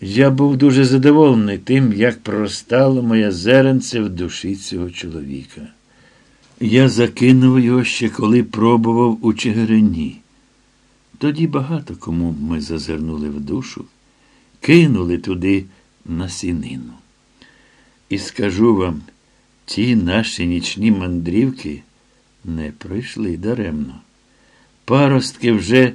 Я був дуже задоволений тим, як проростало моє зеренце в душі цього чоловіка. Я закинув його ще коли пробував у Чигирині. Тоді багато кому ми зазирнули в душу, кинули туди насінину. І скажу вам, ті наші нічні мандрівки не пройшли даремно. Паростки вже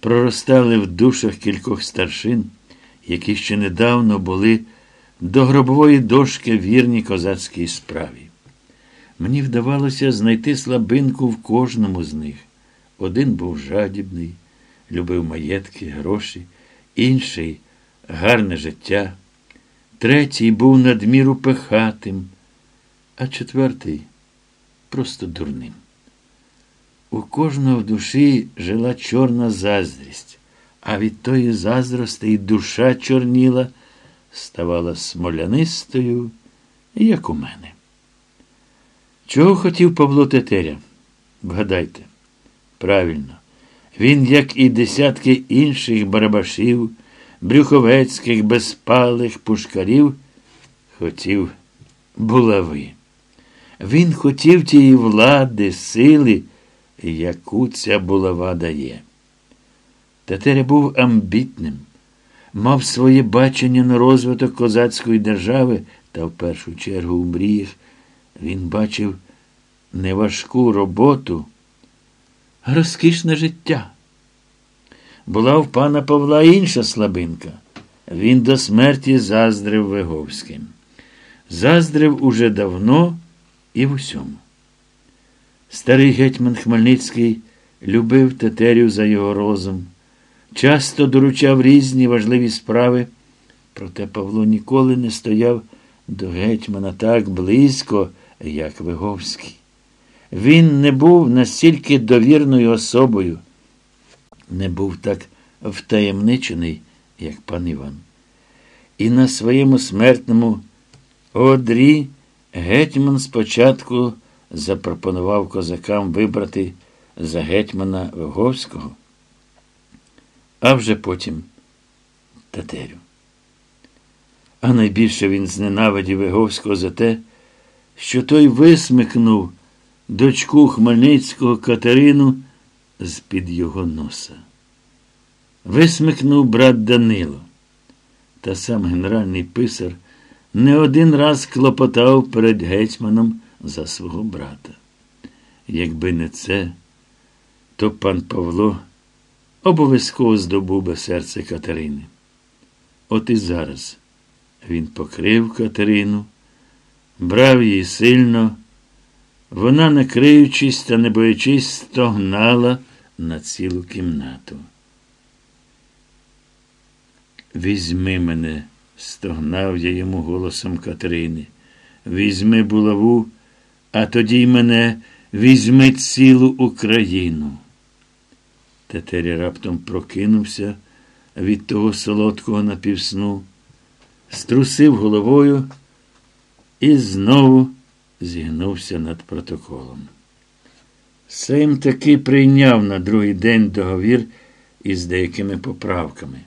проростали в душах кількох старшин, які ще недавно були до гробової дошки вірні козацькій справі. Мені вдавалося знайти слабинку в кожному з них. Один був жадібний, любив маєтки, гроші, інший гарне життя, третій був надміру пехатим, а четвертий просто дурним. У кожного в душі жила чорна заздрість, а від тої заздрости й душа чорніла, ставала смолянистою, як у мене. Чого хотів Павло Тетеря? Вгадайте, правильно, він, як і десятки інших барабашів, брюховецьких, безпалих пушкарів, хотів булави. Він хотів тієї влади, сили, яку ця булава дає. Тетеря був амбітним, мав своє бачення на розвиток козацької держави, та в першу чергу у мріях він бачив неважку роботу, а розкішне життя. Була в пана Павла інша слабинка. Він до смерті заздрив Виговським. Заздрив уже давно і в усьому. Старий гетьман Хмельницький любив тетерю за його розум, часто доручав різні важливі справи, проте Павло ніколи не стояв до гетьмана так близько, як Виговський. Він не був настільки довірною особою, не був так втаємничений, як пан Іван. І на своєму смертному одрі гетьман спочатку запропонував козакам вибрати за гетьмана Виговського, а вже потім Татерю. А найбільше він зненавидів Виговського за те, що той висмикнув дочку Хмельницького Катерину з-під його носа. Висмикнув брат Данило. Та сам генеральний писар не один раз клопотав перед гетьманом за свого брата. Якби не це, то пан Павло обов'язково здобув би серце Катерини. От і зараз він покрив Катерину, брав її сильно. Вона, не криючись та не боячись, стогнала на цілу кімнату. Візьми мене, стогнав я йому голосом Катерини. Візьми булаву, а тоді й мене візьми цілу Україну. Тетеря раптом прокинувся від того солодкого напівсну, струсив головою і знову зігнувся над протоколом. Сейм таки прийняв на другий день договір із деякими поправками.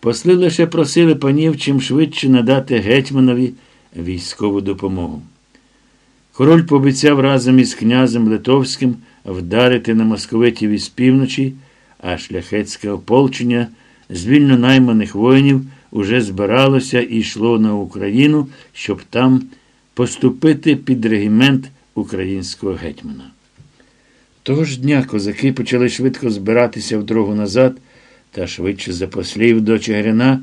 Посли лише просили панів чим швидше надати гетьманові військову допомогу. Король пообіцяв разом із князем Литовським вдарити на московитів із півночі, а шляхетське ополчення з вільно найманих воїнів уже збиралося і йшло на Україну, щоб там поступити під регімент українського гетьмана. Того ж дня козаки почали швидко збиратися в дорогу назад, та швидше за послів до Чигирина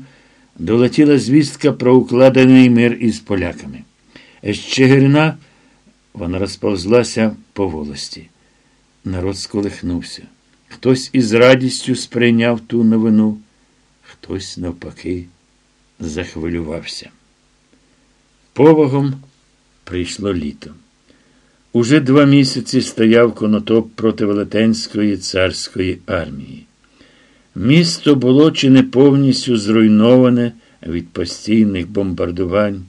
долетіла звістка про укладений мир із поляками. З Чигирина вона розповзлася по волості. Народ сколихнувся. Хтось із радістю сприйняв ту новину, хтось, навпаки, захвилювався. Повагом прийшло літо. Уже два місяці стояв конотоп проти Велетенської царської армії. Місто було чи не повністю зруйноване від постійних бомбардувань.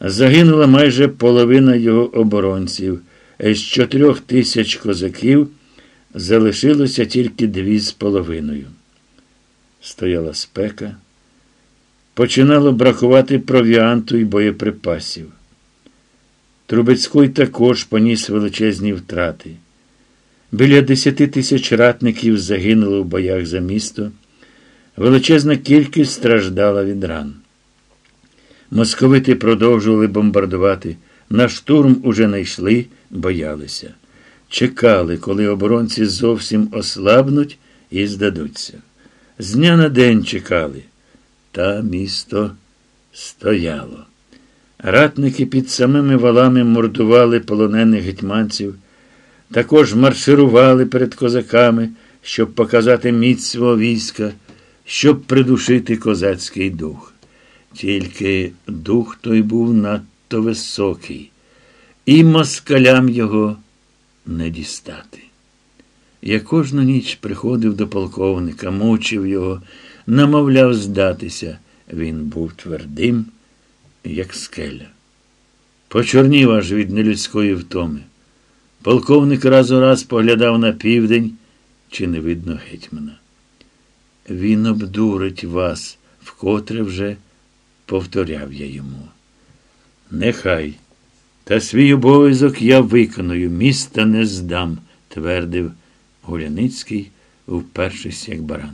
Загинула майже половина його оборонців, з чотирьох тисяч козаків залишилося тільки дві з половиною. Стояла спека, починало бракувати провіанту і боєприпасів. Трубецький також поніс величезні втрати. Біля десяти тисяч ратників загинуло в боях за місто. Величезна кількість страждала від ран. Московити продовжували бомбардувати. На штурм уже не йшли, боялися. Чекали, коли оборонці зовсім ослабнуть і здадуться. З дня на день чекали. Та місто стояло. Ратники під самими валами мордували полонених гетьманців, також марширували перед козаками, щоб показати міць свого війська, щоб придушити козацький дух. Тільки дух той був надто високий, і москалям його не дістати. Я кожну ніч приходив до полковника, мучив його, намовляв здатися. Він був твердим, як скеля. Почорнів аж від нелюдської втоми. Полковник раз у раз поглядав на південь, чи не видно гетьмана. Він обдурить вас, вкотре вже повторяв я йому. Нехай. Та свій обов'язок я виконую, міста не здам, твердив Гуляницький, впершись, як баран.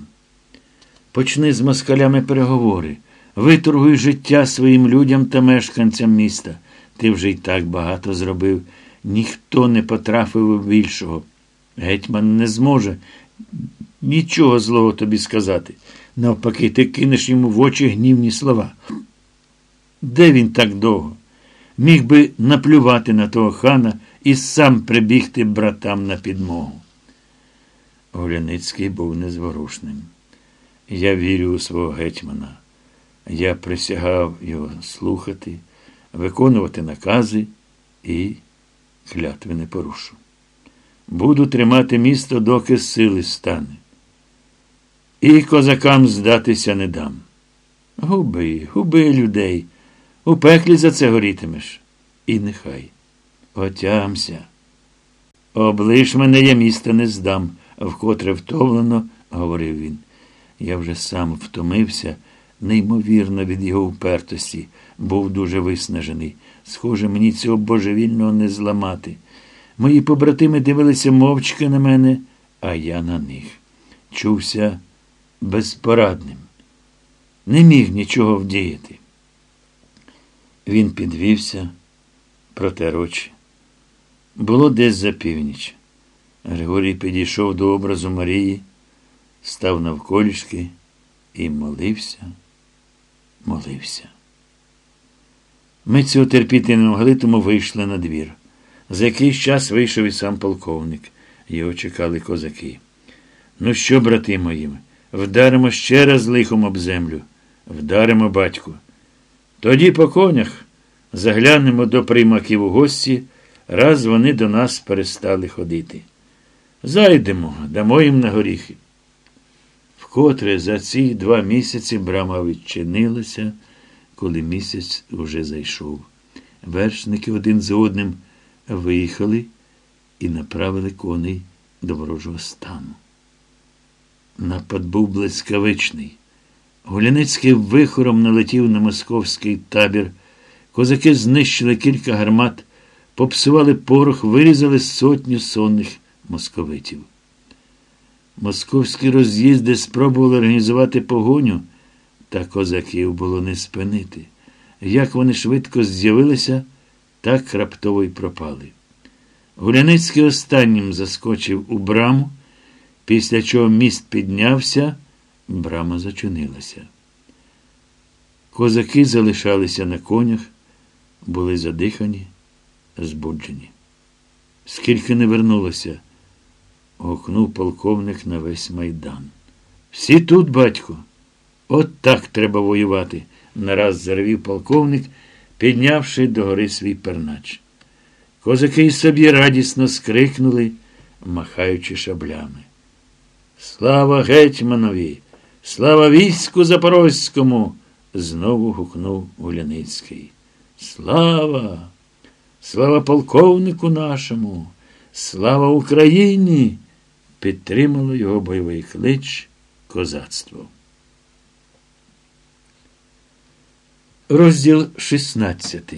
Почни з москалями переговори, виторгуй життя своїм людям та мешканцям міста. Ти вже й так багато зробив. Ніхто не потрафив більшого. Гетьман не зможе нічого злого тобі сказати. Навпаки, ти кинеш йому в очі гнівні слова. Де він так довго? Міг би наплювати на того хана і сам прибігти братам на підмогу. Оляницький був незворушним. Я вірю у свого гетьмана. Я присягав його слухати, виконувати накази і клятви не порушу. Буду тримати місто, доки сили стане. І козакам здатися не дам. Губи, губи людей. У пеклі за це горітимеш. І нехай. Отямся. Облиш мене, я міста не здам, вкотре втомлено, говорив він. Я вже сам втомився, неймовірно від його упертості, був дуже виснажений. Схоже, мені цього божевільного не зламати. Мої побратими дивилися мовчки на мене, а я на них. Чувся безпорадним. Не міг нічого вдіяти. Він підвівся, протер очі. Було десь за північ. Григорій підійшов до образу Марії, став навколішки і молився, молився. Ми цього терпіти не могли, тому вийшли на двір. За якийсь час вийшов і сам полковник. Його чекали козаки. Ну що, брати мої, вдаримо ще раз лихом об землю. Вдаримо батьку. Тоді по конях заглянемо до приймаків у гості, раз вони до нас перестали ходити. Зайдемо, дамо їм на горіхи. Вкотре за ці два місяці брама відчинилася, коли місяць уже зайшов. Вершники один за одним виїхали і направили коней до ворожого стану. Напад був блискавичний. Гуляницький вихором налетів на московський табір. Козаки знищили кілька гармат, попсували порох, вирізали сотню сонних московитів. Московські роз'їзди спробували організувати погоню, та козаків було не спинити. Як вони швидко з'явилися, так раптово й пропали. Гуляницький останнім заскочив у браму, після чого міст піднявся, брама зачинилася. Козаки залишалися на конях, були задихані, збуджені. Скільки не вернулося, гукнув полковник на весь майдан. Всі тут, батько. От так треба воювати, нараз зарвів полковник, піднявши догори свій пернач. Козаки собі радісно скрикнули, махаючи шаблями. Слава гетьманові! Слава війську Запорозькому! знову гукнув Гуляницький. Слава! Слава полковнику нашому! Слава Україні! Підтримало його бойовий клич козацтво. Розділ 16